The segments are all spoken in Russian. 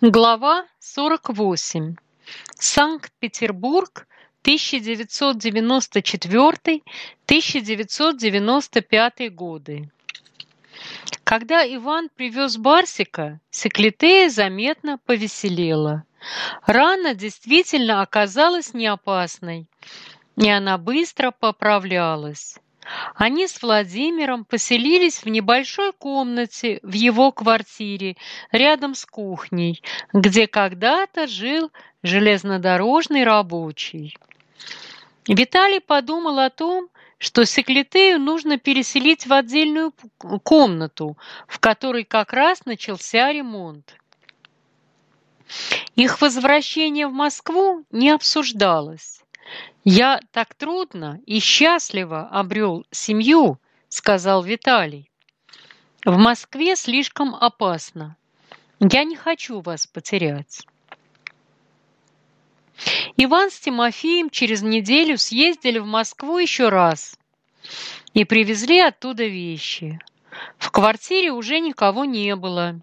Глава 48. Санкт-Петербург, 1994-1995 годы. Когда Иван привез Барсика, Секлитея заметно повеселела. Рана действительно оказалась не опасной, и она быстро поправлялась. Они с Владимиром поселились в небольшой комнате в его квартире рядом с кухней, где когда-то жил железнодорожный рабочий. Виталий подумал о том, что Секлитею нужно переселить в отдельную комнату, в которой как раз начался ремонт. Их возвращение в Москву не обсуждалось. «Я так трудно и счастливо обрел семью», — сказал Виталий. «В Москве слишком опасно. Я не хочу вас потерять». Иван с Тимофеем через неделю съездили в Москву еще раз и привезли оттуда вещи. В квартире уже никого не было.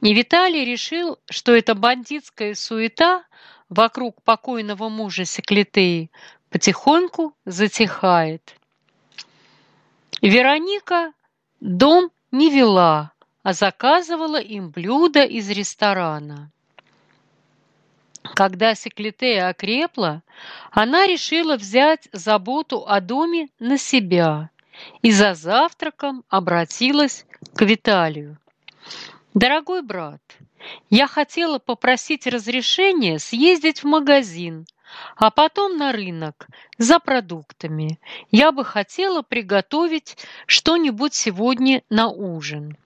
И Виталий решил, что эта бандитская суета вокруг покойного мужа Секлитеи потихоньку затихает. Вероника дом не вела, а заказывала им блюда из ресторана. Когда Секлитея окрепла, она решила взять заботу о доме на себя и за завтраком обратилась к Виталию. «Дорогой брат, я хотела попросить разрешения съездить в магазин, а потом на рынок за продуктами. Я бы хотела приготовить что-нибудь сегодня на ужин.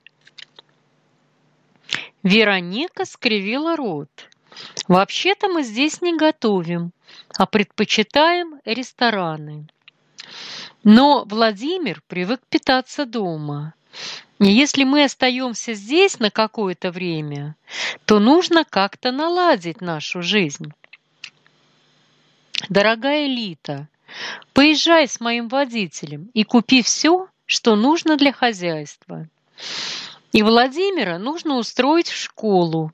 Вероника скривила рот. Вообще-то мы здесь не готовим, а предпочитаем рестораны. Но Владимир привык питаться дома. Если мы остаемся здесь на какое-то время, то нужно как-то наладить нашу жизнь. Дорогая Лита, поезжай с моим водителем и купи все, что нужно для хозяйства. И Владимира нужно устроить в школу.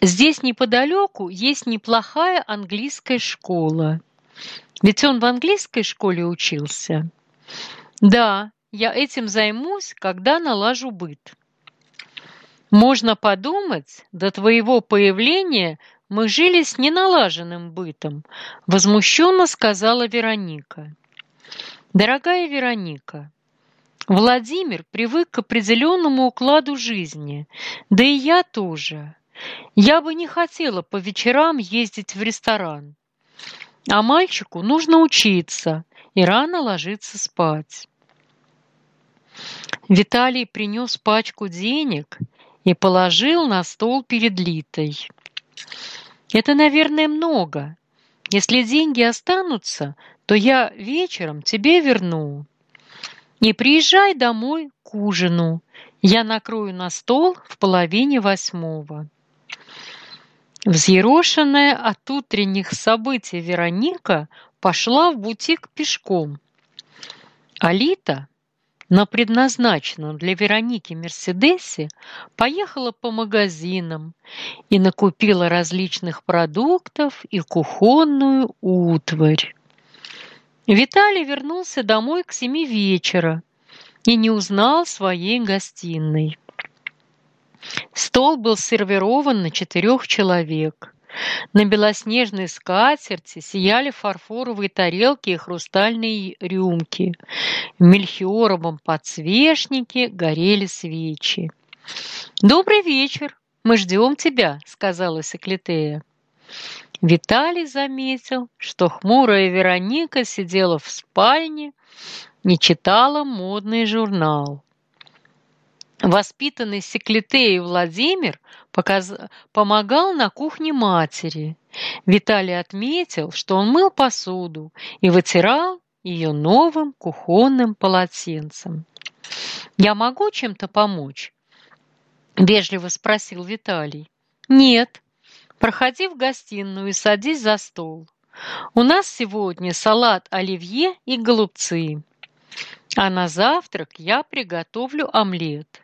Здесь неподалеку есть неплохая английская школа. Ведь он в английской школе учился. Да, я этим займусь, когда налажу быт. Можно подумать, до твоего появления мы жили с неналаженным бытом, возмущенно сказала Вероника. Дорогая Вероника, Владимир привык к определенному укладу жизни, да и я тоже. Я бы не хотела по вечерам ездить в ресторан. А мальчику нужно учиться и рано ложиться спать. Виталий принес пачку денег и положил на стол перед Литой. «Это, наверное, много. Если деньги останутся, то я вечером тебе верну. Не приезжай домой к ужину. Я накрою на стол в половине восьмого». Взъерошенная от утренних событий Вероника пошла в бутик пешком. Алита на предназначенном для Вероники Мерседесе поехала по магазинам и накупила различных продуктов и кухонную утварь. Виталий вернулся домой к семи вечера и не узнал своей гостиной. Стол был сервирован на четырех человек. На белоснежной скатерти сияли фарфоровые тарелки и хрустальные рюмки. В мельхиоровом подсвечнике горели свечи. «Добрый вечер! Мы ждем тебя!» — сказала Секлитея. Виталий заметил, что хмурая Вероника сидела в спальне, не читала модный журнал. Воспитанный Секлитеей Владимир показ... помогал на кухне матери. Виталий отметил, что он мыл посуду и вытирал ее новым кухонным полотенцем. «Я могу чем-то помочь?» – вежливо спросил Виталий. «Нет. Проходи в гостиную и садись за стол. У нас сегодня салат оливье и голубцы. А на завтрак я приготовлю омлет.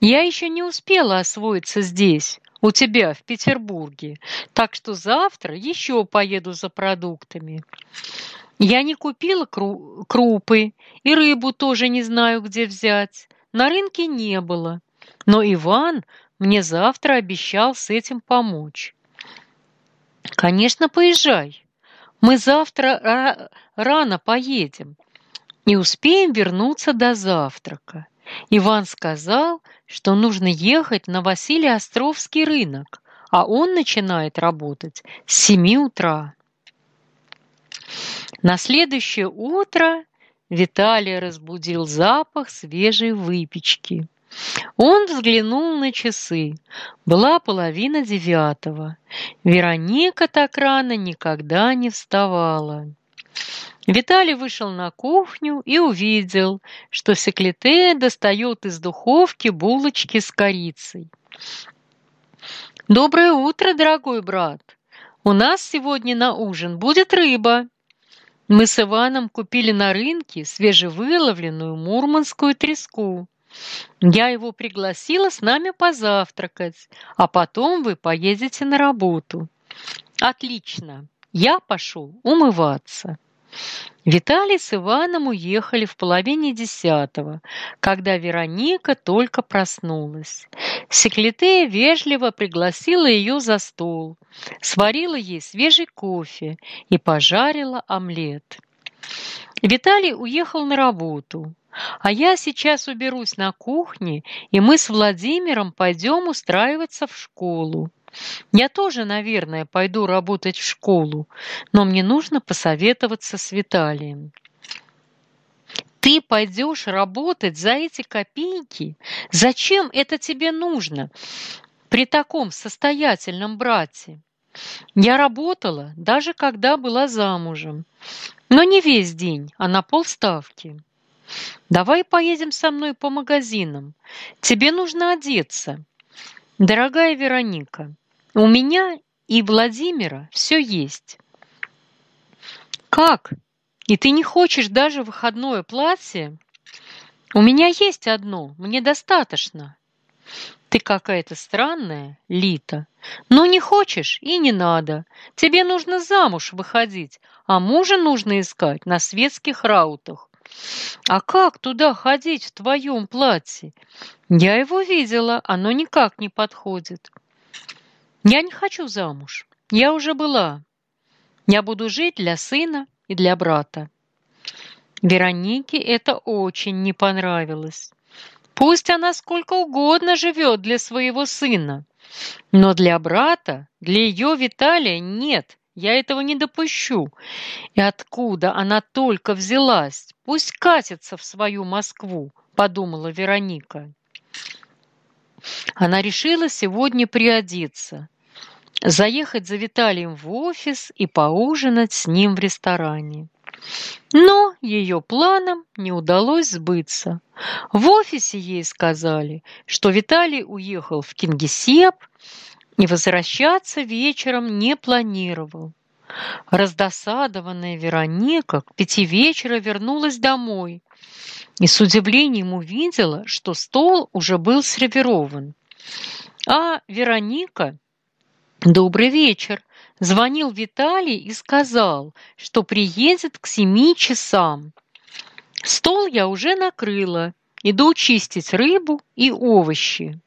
Я еще не успела освоиться здесь. у тебя в Петербурге, так что завтра еще поеду за продуктами. Я не купила крупы, и рыбу тоже не знаю, где взять. На рынке не было. Но Иван мне завтра обещал с этим помочь. Конечно, поезжай. Мы завтра рано поедем и успеем вернуться до завтрака. Иван сказал, что нужно ехать на Василий Островский рынок, а он начинает работать с 7 утра. На следующее утро Виталия разбудил запах свежей выпечки. Он взглянул на часы. Была половина девятого. Вероника так рано никогда не вставала. Виталий вышел на кухню и увидел, что Секлите достает из духовки булочки с корицей. «Доброе утро, дорогой брат! У нас сегодня на ужин будет рыба!» Мы с Иваном купили на рынке свежевыловленную мурманскую треску. Я его пригласила с нами позавтракать, а потом вы поедете на работу. Отлично. Я пошел умываться. Виталий с Иваном уехали в половине десятого, когда Вероника только проснулась. Секлитея вежливо пригласила ее за стол, сварила ей свежий кофе и пожарила омлет. Виталий уехал на работу, а я сейчас уберусь на кухне, и мы с Владимиром пойдем устраиваться в школу. Я тоже, наверное, пойду работать в школу, но мне нужно посоветоваться с Виталием. Ты пойдешь работать за эти копейки? Зачем это тебе нужно при таком состоятельном брате? Я работала, даже когда была замужем, но не весь день, а на полставки. Давай поедем со мной по магазинам. Тебе нужно одеться. Дорогая Вероника, у меня и Владимира все есть. Как? И ты не хочешь даже выходное платье? У меня есть одно, мне достаточно. Ты какая-то странная, Лита. Но не хочешь и не надо. Тебе нужно замуж выходить, а мужа нужно искать на светских раутах. А как туда ходить в твоем платье? Я его видела, оно никак не подходит. Я не хочу замуж. Я уже была. Я буду жить для сына и для брата. Веронике это очень не понравилось. Пусть она сколько угодно живет для своего сына, но для брата, для ее Виталия нет, я этого не допущу. И откуда она только взялась? Пусть катится в свою Москву, подумала Вероника. Она решила сегодня приодеться заехать за Виталием в офис и поужинать с ним в ресторане. Но ее планам не удалось сбыться. В офисе ей сказали, что Виталий уехал в Кингисепп и возвращаться вечером не планировал. Раздосадованная Вероника к пяти вечера вернулась домой и с удивлением увидела, что стол уже был сервирован. А Вероника Добрый вечер. Звонил Виталий и сказал, что приедет к семи часам. Стол я уже накрыла. Иду чистить рыбу и овощи.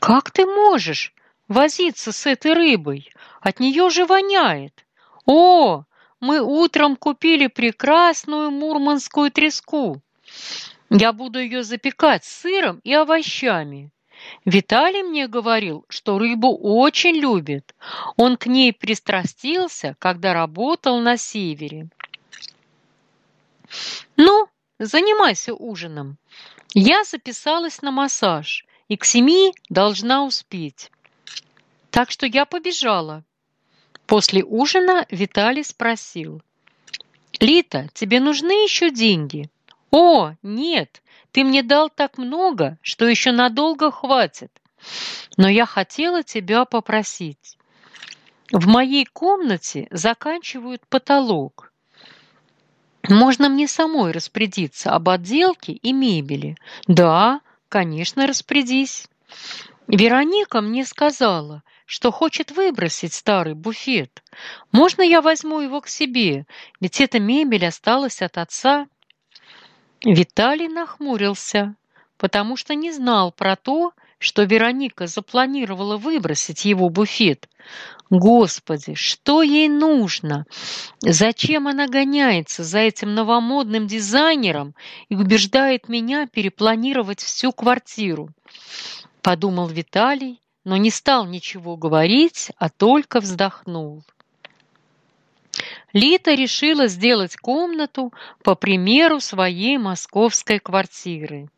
Как ты можешь возиться с этой рыбой? От нее же воняет. О, мы утром купили прекрасную мурманскую треску. Я буду ее запекать с сыром и овощами. Виталий мне говорил, что рыбу очень любит. Он к ней пристрастился, когда работал на севере. Ну, занимайся ужином. Я записалась на массаж и к семи должна успеть. Так что я побежала. После ужина Виталий спросил. «Лита, тебе нужны еще деньги?» «О, нет, ты мне дал так много, что еще надолго хватит. Но я хотела тебя попросить. В моей комнате заканчивают потолок. Можно мне самой распорядиться об отделке и мебели? Да, конечно, распорядись. Вероника мне сказала, что хочет выбросить старый буфет. Можно я возьму его к себе, ведь эта мебель осталась от отца?» Виталий нахмурился, потому что не знал про то, что Вероника запланировала выбросить его буфет. Господи, что ей нужно? Зачем она гоняется за этим новомодным дизайнером и убеждает меня перепланировать всю квартиру? Подумал Виталий, но не стал ничего говорить, а только вздохнул. Лита решила сделать комнату по примеру своей московской квартиры.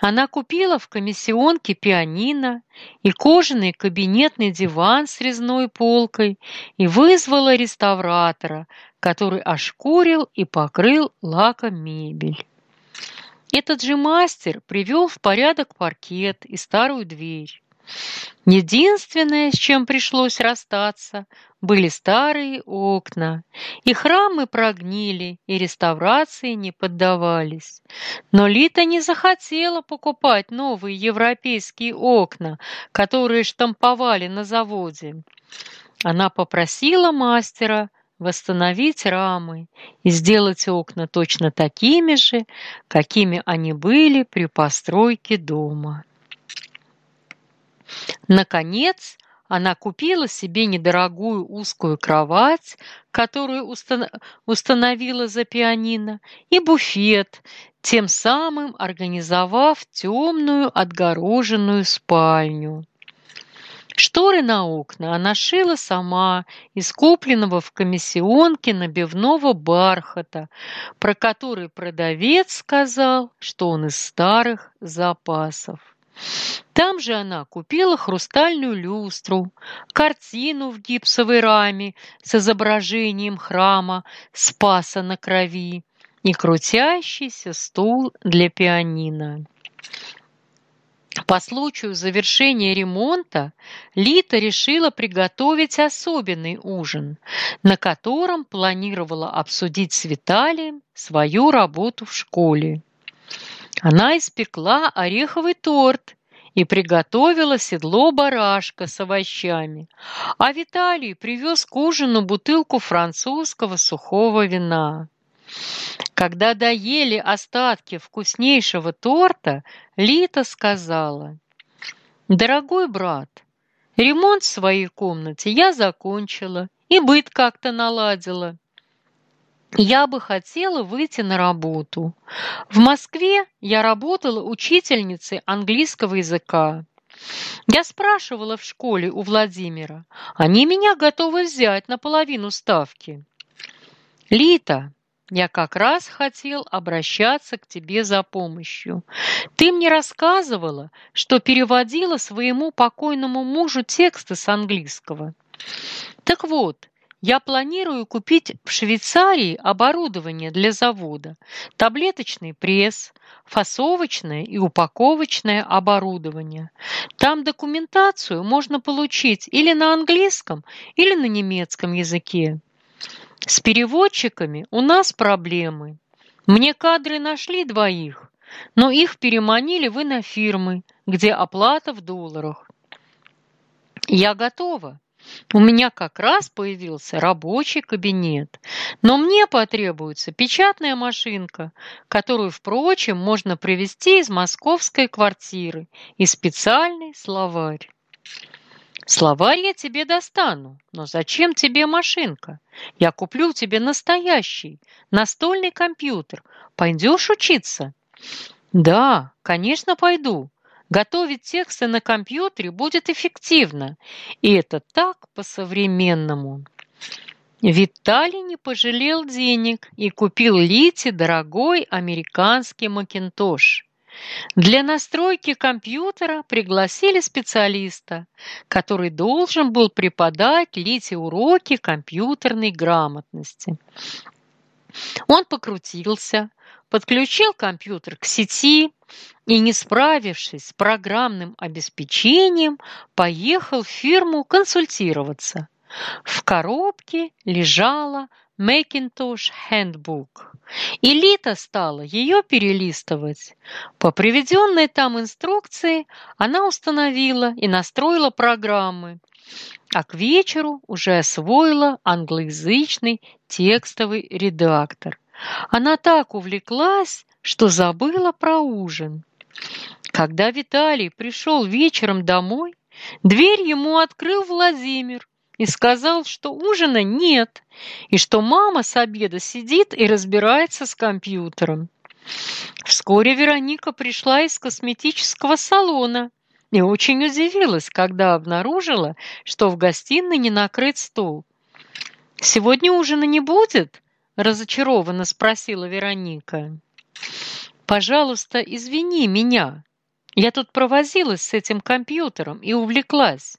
Она купила в комиссионке пианино и кожаный кабинетный диван с резной полкой и вызвала реставратора, который ошкурил и покрыл лаком мебель. Этот же мастер привел в порядок паркет и старую дверь. Единственное, с чем пришлось расстаться, были старые окна. И храмы прогнили, и реставрации не поддавались. Но Лита не захотела покупать новые европейские окна, которые штамповали на заводе. Она попросила мастера восстановить рамы и сделать окна точно такими же, какими они были при постройке дома. Наконец, она купила себе недорогую узкую кровать, которую установила за пианино, и буфет, тем самым организовав темную отгороженную спальню. Шторы на окна она шила сама из купленного в комиссионке набивного бархата, про который продавец сказал, что он из старых запасов. Там же она купила хрустальную люстру, картину в гипсовой раме с изображением храма Спаса на крови и крутящийся стул для пианино. По случаю завершения ремонта Лита решила приготовить особенный ужин, на котором планировала обсудить с Виталием свою работу в школе. Она испекла ореховый торт и приготовила седло барашка с овощами, а Виталий привез к ужину бутылку французского сухого вина. Когда доели остатки вкуснейшего торта, Лита сказала, «Дорогой брат, ремонт в своей комнате я закончила и быт как-то наладила. Я бы хотела выйти на работу. В Москве я работала учительницей английского языка. Я спрашивала в школе у Владимира. Они меня готовы взять на половину ставки. Лита, я как раз хотел обращаться к тебе за помощью. Ты мне рассказывала, что переводила своему покойному мужу тексты с английского. Так вот, я планирую купить в Швейцарии оборудование для завода, таблеточный пресс, фасовочное и упаковочное оборудование. Там документацию можно получить или на английском, или на немецком языке. С переводчиками у нас проблемы. Мне кадры нашли двоих, но их переманили в инофирмы, где оплата в долларах. Я готова. У меня как раз появился рабочий кабинет, но мне потребуется печатная машинка, которую, впрочем, можно привезти из московской квартиры и специальный словарь. Словарь я тебе достану, но зачем тебе машинка? Я куплю тебе настоящий, настольный компьютер. Пойдешь учиться? Да, конечно, пойду. Готовить тексты на компьютере будет эффективно, и это так по-современному. Виталий не пожалел денег и купил Лите дорогой американский макинтош. Для настройки компьютера пригласили специалиста, который должен был преподать Лите уроки компьютерной грамотности. Он покрутился, подключил компьютер к сети и, не справившись с программным обеспечением, поехал в фирму консультироваться. В коробке лежала Macintosh Handbook. И Лита стала ее перелистывать. По приведенной там инструкции она установила и настроила программы, а к вечеру уже освоила англоязычный текстовый редактор. Она так увлеклась, что забыла про ужин. Когда Виталий пришел вечером домой, дверь ему открыл Владимир и сказал, что ужина нет, и что мама с обеда сидит и разбирается с компьютером. Вскоре Вероника пришла из косметического салона и очень удивилась, когда обнаружила, что в гостиной не накрыт стол. «Сегодня ужина не будет?» – разочарованно спросила Вероника. «Пожалуйста, извини меня. Я тут провозилась с этим компьютером и увлеклась.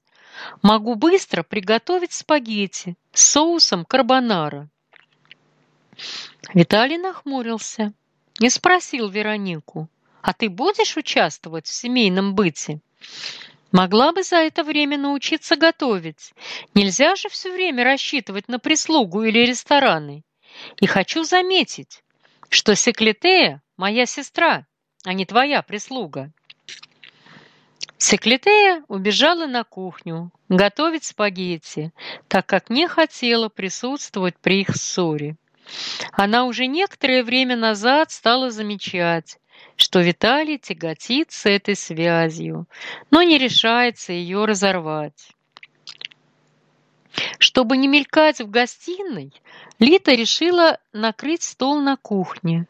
Могу быстро приготовить спагетти с соусом карбонара». Виталий нахмурился и спросил Веронику, «А ты будешь участвовать в семейном быте?» Могла бы за это время научиться готовить. Нельзя же все время рассчитывать на прислугу или рестораны. И хочу заметить, что Секлитея моя сестра, а не твоя прислуга. Секлитея убежала на кухню готовить спагетти, так как не хотела присутствовать при их ссоре. Она уже некоторое время назад стала замечать, что Виталий тяготится этой связью, но не решается ее разорвать. Чтобы не мелькать в гостиной, Лита решила накрыть стол на кухне.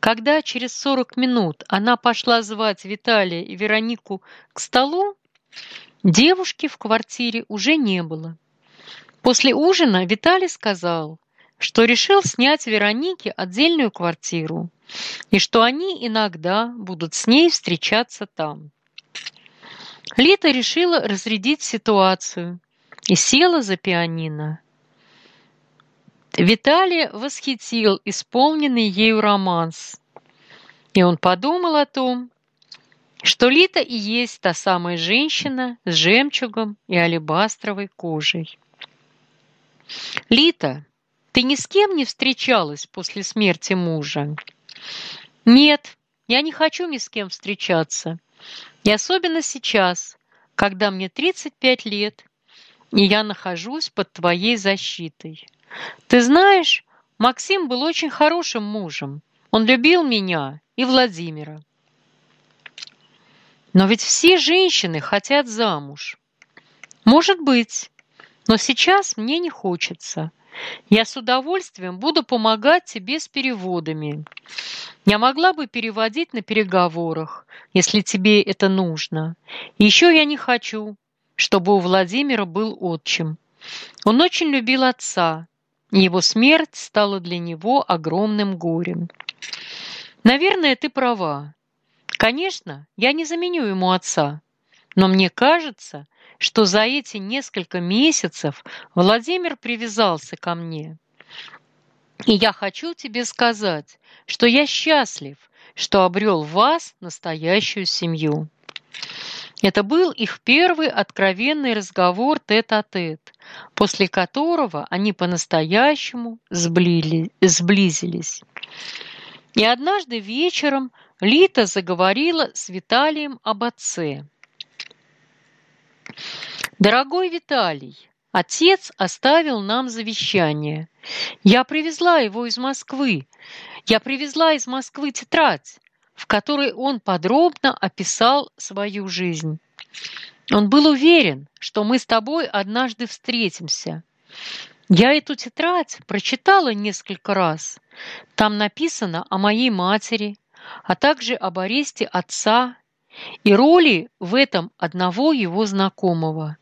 Когда через 40 минут она пошла звать Виталия и Веронику к столу, девушки в квартире уже не было. После ужина Виталий сказал, что решил снять Веронике отдельную квартиру и что они иногда будут с ней встречаться там. Лита решила разрядить ситуацию и села за пианино. Виталия восхитил исполненный ею романс, и он подумал о том, что Лита и есть та самая женщина с жемчугом и алебастровой кожей. «Лита, ты ни с кем не встречалась после смерти мужа?» «Нет, я не хочу ни с кем встречаться. И особенно сейчас, когда мне 35 лет, и я нахожусь под твоей защитой. Ты знаешь, Максим был очень хорошим мужем. Он любил меня и Владимира. Но ведь все женщины хотят замуж. Может быть, но сейчас мне не хочется. Я с удовольствием буду помогать тебе с переводами. Я могла бы переводить на переговорах, если тебе это нужно. еще я не хочу, чтобы у Владимира был отчим. Он очень любил отца, и его смерть стала для него огромным горем. Наверное, ты права. Конечно, я не заменю ему отца, но мне кажется, что за эти несколько месяцев Владимир привязался ко мне. И я хочу тебе сказать, что я счастлив, что обрел вас настоящую семью. Это был их первый откровенный разговор тет-а-тет, -тет, после которого они по-настоящему сблизились. И однажды вечером Лита заговорила с Виталием об отце. «Дорогой Виталий, отец оставил нам завещание. Я привезла его из Москвы. Я привезла из Москвы тетрадь в которой он подробно описал свою жизнь. Он был уверен, что мы с тобой однажды встретимся. Я эту тетрадь прочитала несколько раз. Там написано о моей матери, а также об аресте отца и роли в этом одного его знакомого.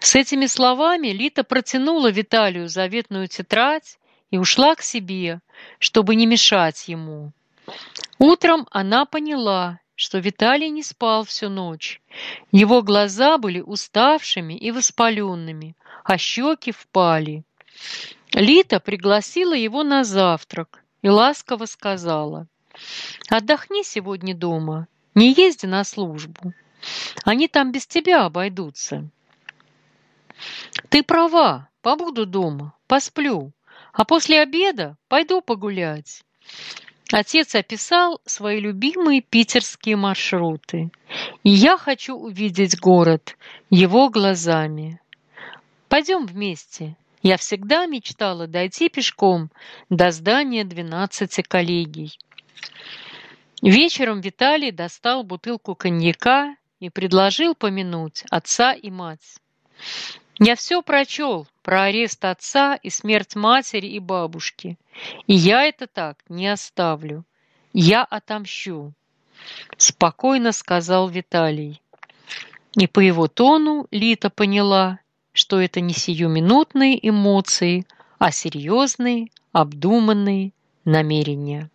С этими словами Лита протянула Виталию заветную тетрадь и ушла к себе, чтобы не мешать ему. Утром она поняла, что Виталий не спал всю ночь. Его глаза были уставшими и воспаленными, а щеки впали. Лита пригласила его на завтрак и ласково сказала, «Отдохни сегодня дома, не езди на службу. Они там без тебя обойдутся». «Ты права, побуду дома, посплю, А после обеда пойду погулять. Отец описал свои любимые питерские маршруты. И я хочу увидеть город его глазами. Пойдем вместе. Я всегда мечтала дойти пешком до здания двенадцати коллегий. Вечером Виталий достал бутылку коньяка и предложил помянуть отца и мать. Я все прочел про арест отца и смерть матери и бабушки. И я это так не оставлю. Я отомщу, спокойно сказал Виталий. И по его тону Лита поняла, что это не сиюминутные эмоции, а серьезные, обдуманные намерения.